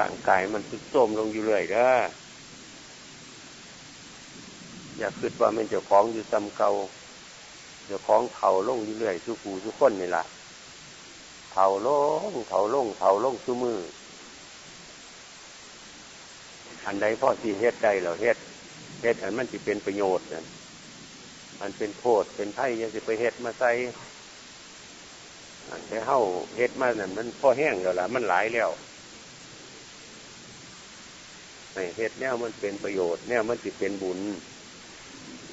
ร่างกายมันสุดโทมลงอยู่เรื่อยเด้ออยากคิดว่ามันเจ้าของอยู่ซ้ำเก่าเจ้าของเผาลงอยู่เรื่อยทุกผู้ทุกคนนี่แหละเผาลงเผาลงเผาลงทุมืออันใดพ่อที่เฮ็ดได้เราเฮ็ดเฮ็ดอันมันจะเป็นประโยชน์นั่นมันเป็นโทษเป็นไพ่ยังจะไปเฮ็ดมาใส่แต่เฮ้าเฮ็ดมานั่นมันพ่อแห้งแล้วล่ะมันหลายแล้ว ในเฮ็ดแนวมันเป็นประโยชน์แนวมันจะเป็นบุญ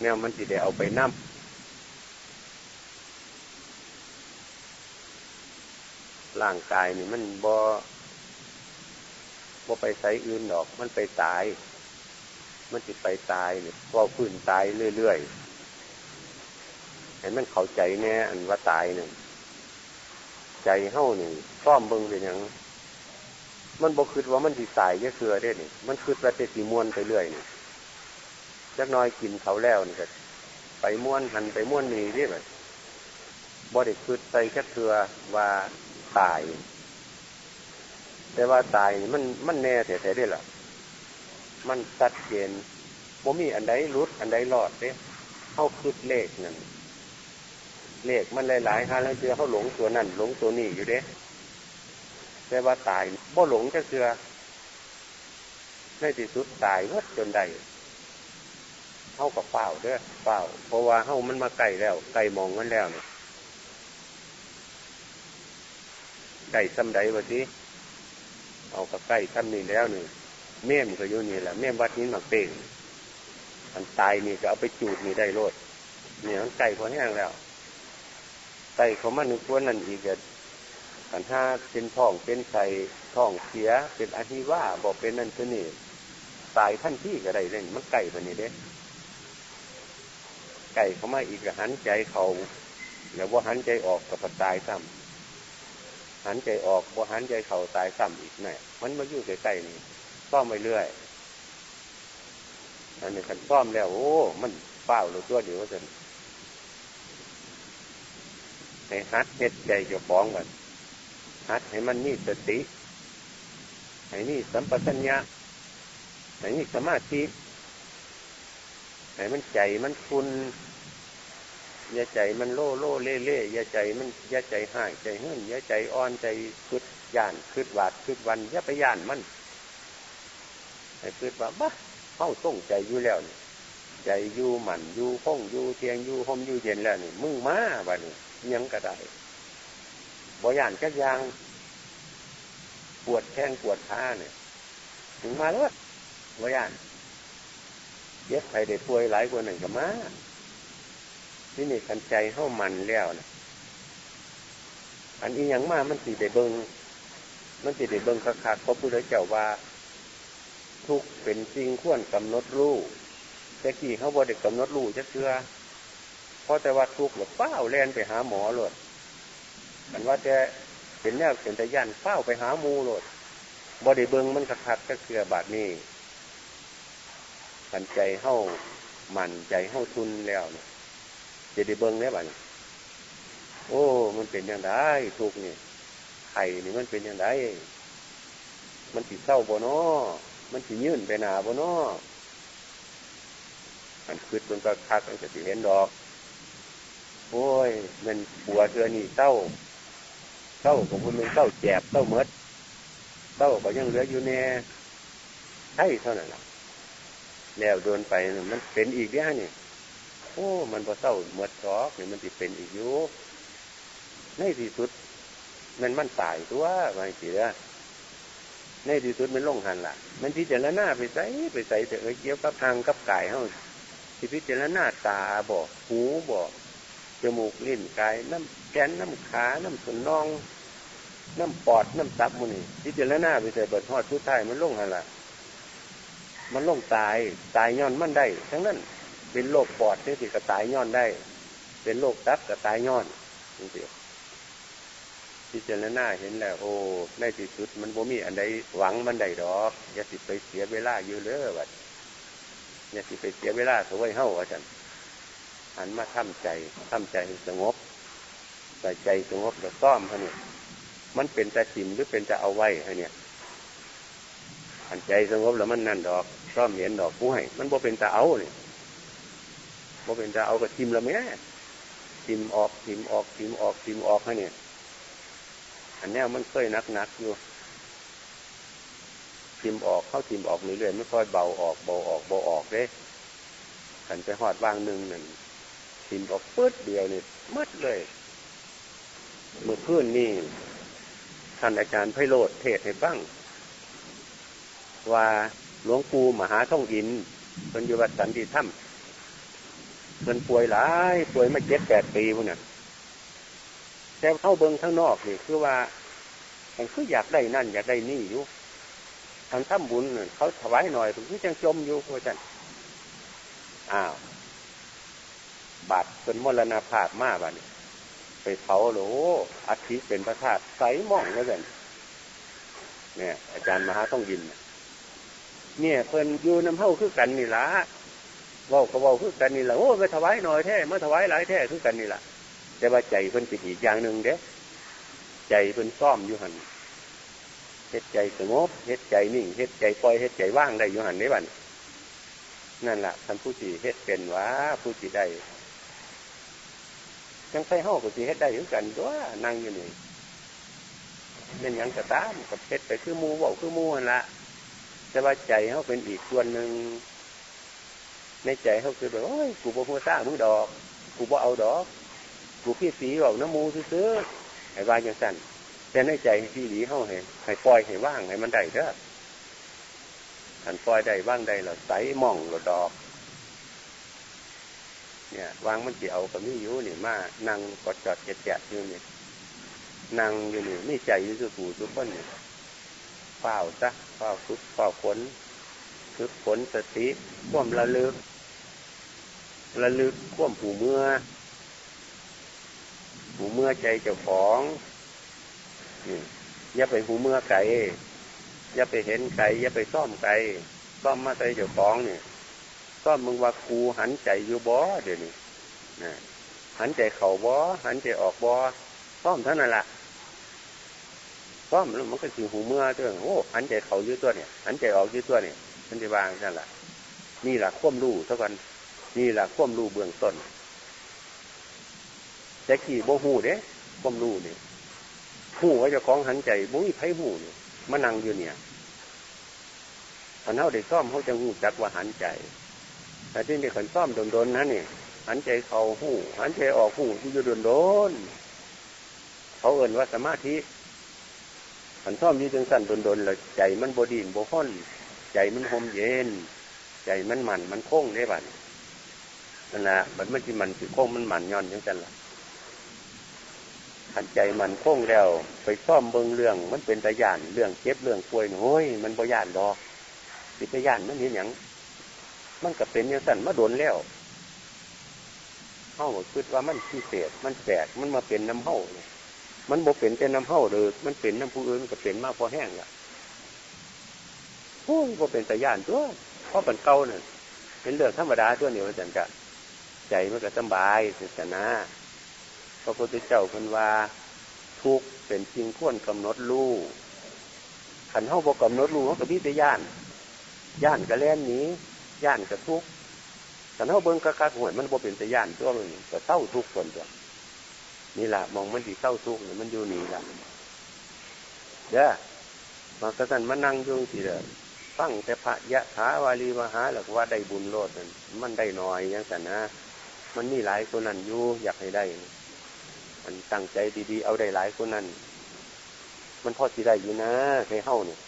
แนวมันจะได้เอาไปนั่มร่างกายนี่มันบ่บ่ไปใส่อื่นดอก มันไปตาย มันจะไปตายเนี่ยก็พื้นตายเรื่อยๆเห็นมันเข้าใจแน่อันว่าตายหนึ่งใจเฮ้านี่ซ่อมเบิ้งเป็นอย่าง มันบอกคือว่ามันดีตายแค่เคือได้นี่มันคือประเทศสีมวนไปเรื่อยนี่จักน้อยกินเขาแล้วนี่ก็ไปม้วนหันไปม้วนนี่ที่แบบบอดี้คือใส่แค่เคือว่าตาย แต่ว่าตายนี่มันมันแน่แต่แต่ได้หรอมันชัดเจนบ่มีอันใดรุดอันใดรอดเด้เข้าคืดเลขนั่นเลขมันหลายๆฮะแล้วเจอเขาหลงตัวนั่นหลงตัวนี้อยู่เด้ แต่ว่าตายบ่หลงจะเสือในที่สุดตายวัดจนใดเข้ากับเปล่าเด้อเปล่า เพราะว่าเข้ามันมาไกลแล้วไกลมองมันแล้วเนี่ยไก่ซ้ำใดวะสิเอากับไก่ซ้ำนี่แล้วนี่เม่มก็อยู่นี่แหละเม่มวัดนี้มาเป่งมันตายนี่ก็เอาไปจูดนี่ได้โลดเนี่ยมันไก่พอแห้งแล้วไก่เขามานึ่งตัวนั่นอีกเกิด ขันห้าเป็นท้องเป็นไส่ท้องเสียเป็นอหิว่าบอกเป็นนั่นคือนี่ตายท่านที่ก็ได้เล่นมันไก่แบบนี้เด้ไก่เขามาอีกหันใจเขาแล้วว่าหันใจออกกับตายซ้ำหันใจออกว่าหันใจเขาตายซ้ำอีกแน่มันมาอยู่ใกล้ๆนี่ซ่อมไปเรื่อยอันนี้ขันซ่อมแล้ว โอ้มันเป้าหรือตัวเดียวกันให้ฮัดเฮ็ดใจเจ้าของกัน ฮัดให้มันมีสติ ให้มีสัมปชัญญะให้มีสมาธิให้มันใจมันคุณอย่าใจมันโล่โล่เล่เล่อย่าใจมันอย่าใจห่ายใจเฮื่นอย่าใจอ่อนใจคืดย่านคืดหวาดคืดวันอย่าไปย่านมันให้คืดว่าบ้าเข้าส่งใจอยู่แล้วนี่ใจอยู่หมันอยู่ห้องอยู่เทียงอยู่ห่มอยู่เย็นแล้วนี่มึงมาบ้านี่ยังก็ได้ บ่ย่านก็ยางปวดแข้งปวดขาเนี่ย ถึงมาแล้วบ่ย่านเย็บไปได้ป่วยหลายคนหนึ่งก็มาที่นี่กันใจเข้ามันแล้วนะอันนี้ยังมามันสีได้เบิงมันสีได้เบิงคักๆเพราะผู้ใดเจ้าว่า ทุกเป็นจริงควรกำหนดรู้แต่กี่เขาบอเด็กกำหนดรูจะเชื่อเพราะแต่ว่าทุกหรือเฝ้าแล่นไปหาหมอหลด มันว่าจะเป็นแนวเป็นแต่ยันเฝ้าไปหามูหลดบอดีเบิงมันคักๆก็เคือบาดนี้กันใจเข้ามันใจเข้าทุนแล้วเนี่ยจะได้เบิงได้บ้างโอ้ มันเป็นอย่างไรทุกนี่ไข่นี่มันเป็นอย่างไรมันติดเศร้าบ่นอมันติยื่นไปหนาบ่นอมันคืดมันก็คักมันจะสิเห็นดอก โอ้ย มันปวดเดือนี่เศร้า เศร้าของคุณมันเศร้าแจบเศร้าเมดเศร้าก็ยังเหลืออยู่แน่ใช่เท่านั้นแหละแล้วโดนไปมันเป็นอีกเนี่ยนี่โอ้ มันพอเศร้าเมื่อซอกเนี่ยมันจะเป็นอีกอยู่ในที่สุด มันมันตายตัวบางทีละในที่สุดมันลงหันละมันพิจารณาไปใส่ไปใส่แต่เออเกี่ยวกับทางกับกายเฮาที่พิจารณาตาบอก หูบอกจมูกลิ้นกายน้ำแกนน้ำขา น้ำสนนอง น้ำปอดน้ำตับมันนี่พิจารณาไปใส่เบิดทอดทุดท้ายมันล่งหันละมันลงตายตายย้อนมันได้ ทั้งนั้นเป็นโรคปอดที่สิกระตายย้อนได้ เป็นโรคตับกระตายย้อนจริงๆพิจารณาเห็นแล้วโอ้ในที่สุด มันบ่มีอันใดหวังมันได้ดอกอย่าสิไปเสียเวลาอยู่เลยวัดอย่าสิไปเสียเวลาสวยเฮ้าอาจารย์หันมาทำใจทำใจสงบใส่ใจสงบแล้วซ่อมฮะเนี่ย มันเป็นแต่สิมหรือเป็นจะเอาไว้ฮะเนี่ยขันใจสงบแล้วมันนั่นดอกชอบเห็นดอกผู้ให้มันบ่เป็นตาเอาเนี่ยบ่เป็นตาเอาก็ทิมละแม่ทิมออกทิมออกทิมออกทิมออกให้เนี่ย อันนี้มันเคยนักนักอยู่ทิมออกเข้าทิมออกเรื่อยๆไม่ค่อยเบาออกเบาออกเบาออกเด้ขันไปหอดวางหนึ่งหนึ่งทิมออกปื๊ดเดียวเนี่ยมืดเลยเมื่อคืนนี่ ท่านอาจารย์ไพโรธเทศให้บ้างว่าหลวงปู่มหาท่องอินเป็นอยู่วัดสันติธรรมเป็นป่วยหลายป่วยมาเจ็ดแปดปีพวกนี้แต่เข้าเบิงข้างนอกนี่คือว่าผมคืออยากได้นั่น อยากได้นี่อยู่ทางถ้ำบุญเขาถวายหน่อยผมคือจังจมอยู่พ่อจันอ้าวบาดเป็นมรณาภาพมากบ้านี้ ไปเผาโหลอาทิตย์เป็นพระธาตุใสม่องแล้วกันเนี่ย อาจารย์มหาต้องยิน เนี่ยเพิ่นอยู่น้ำเท่าคือกันนี่ละว่าก็ว่าคือกันนี่ละโอ้ไปถวายหน่อยแท้มาถวายหลายแท้คือกันนี่ละแต่ว่าใจเพิ่นปิดอีกอย่างหนึ่งเด้ใจเพิ่นซ่อมอยู่หันเฮ็ดใจสงบเฮ็ดใจนิ่งเฮ็ดใจปล่อยเฮ็ดใจว่างได้อยู่หันได้บันนั่นแหละท่านผู้ที่เฮ็ดเป็นว่าผู้ที่ได้ จังไฟห้องก็สิเฮ็ดได้เหมือนกันด้วยนั่งอยู่นี่เป็นย่างกระตามกับเฮ็ดไปคือมูบอกคือมูนละแต่ว่าใจเขาเป็นอีกส่วนหนึ่งในใจเขาคือแบบโอ้ยกูบ่พูดซ่ามึงดอก กูบ่เอาดอก กูพี่สีบอกน้ำมูซื้อไอ้ว่าอย่างสั่นแต่ในใจพี่หลีเขาเห็นให้ปล่อยให้ว่างให้มันได้เด้อขันปล่อยได้ว่างได้เราใส่มองเราดอก เนี่ย วางมันเกี่ยวกับนี่อยู่นี่มานั่งกอดจอดเจ็ดแจดอยู่นี่นั่งอยู่นี่นี่ใจอยู่สุกูสุก้นนี่เฝ้าซะเฝ้าฟุกเฝ้าฝนฝึกฝนสติข่วมระลึก ระลึกข่วมผูเมื่อผูเมื่อใจเจ้าของอย่าไปหูเมื่อไก่อย่าไปเห็นไก่อย่าไปซ่อมไก่ซ่อมมาใส่เจ้าของเนี่ย ซ่อมมึงว่าครูหันใจอยู่บ่เดี๋ยวนี้นะหันใจเข่าบ่หันใจออกบ่ซ่อมเท่านั้นแหละซ่อมแล้วมันก็คือหูเมื่อตัวโอ้หันใจเข่ายืดตัวเนี่ย หันใจออกยืดตัวเนี่ยมันจะวางนั่นแหละนี่แหละควมรู้เท่ากันนี่แหละควมรู้เบื้องต้นแต่ขี่โบหูเด้ควมรู้เนี่ยหูว่าจะคล้องหันใจบุ้ยไพ่หูเนี่ยมานั่งอยู่เนี่ยตอนเท่าเด็กซ่อมเขาจะหูจักว่าหันใจ แต่ที่นี่ขันซ่อมโดนๆนะนี่หันใจเขาหูหันใจออกหูอยู่โดนๆเขาเอ่นว่าสมาธิขันซ่อมยี่จังสั่นโดนๆแล้วใจมันบดีนบห้นใจมันหอมเย็น ใจมันหมันมันโค้งได้บัดนั่นแหละมันไม่ใช่มันคือโค้งมันหมันย้อนยังกันล่ะขันใจมันโค้งแล้ว ไปซ่อมเบิ้งเรื่อง มันเป็นตะยานเรื่องเจ็บเรื่องป่วยโอ้ยมันบ่ยานดอกสิตะยานมันเห็นอย่าง มันก็เป็นยังสั่นมาโดนแล้วเฮ้าคิดว่ามันพิเศษ มันแปลกมันมาเป็นน้ำเฮ้ามันบ่เป็นแต่น้ำเฮ้าเลยมันเป็นน้ำผู้อื่นมันก็เป็นมากพอแห้งละโอ้ยบ่เป็นแตะยานตัวเพราะเป็นเก่าเนี่ยเป็นเรื่องธรรมดาตัวเนี้ว่าจันกะใจมันก็สบายศาสนาพระพุทธเจ้าคนว่าทุกเป็นจริงพ้นกำหนดรูขันเท้าบอกกำหนดรูเขาก็พิจย่านย่านก็แล่นนี้ ย่านก็ทุกขันเท้าเบิ้งกระคักหวยมันบ่เป็นแต่ย่านตัวมันก็เศร้าทุกคนตัวนี่แหละมองมันดีเศร้าทุกเนี่ยมันอยู่นี่แหละเด้อมากระสันมานั่งยุ่งทีเดียวฟังแต่พระยะถาวารีมหาหลักว่าได้บุญโลดนั่นมันได้น้อยยังสันนะมันมีหลายคนนั้นอยู่อยากให้ได้ มันตั้งใจดีๆ เอาได้หลายคนนั้นมันพอสิได้อยู่นะให้เฮ้าเนี่ย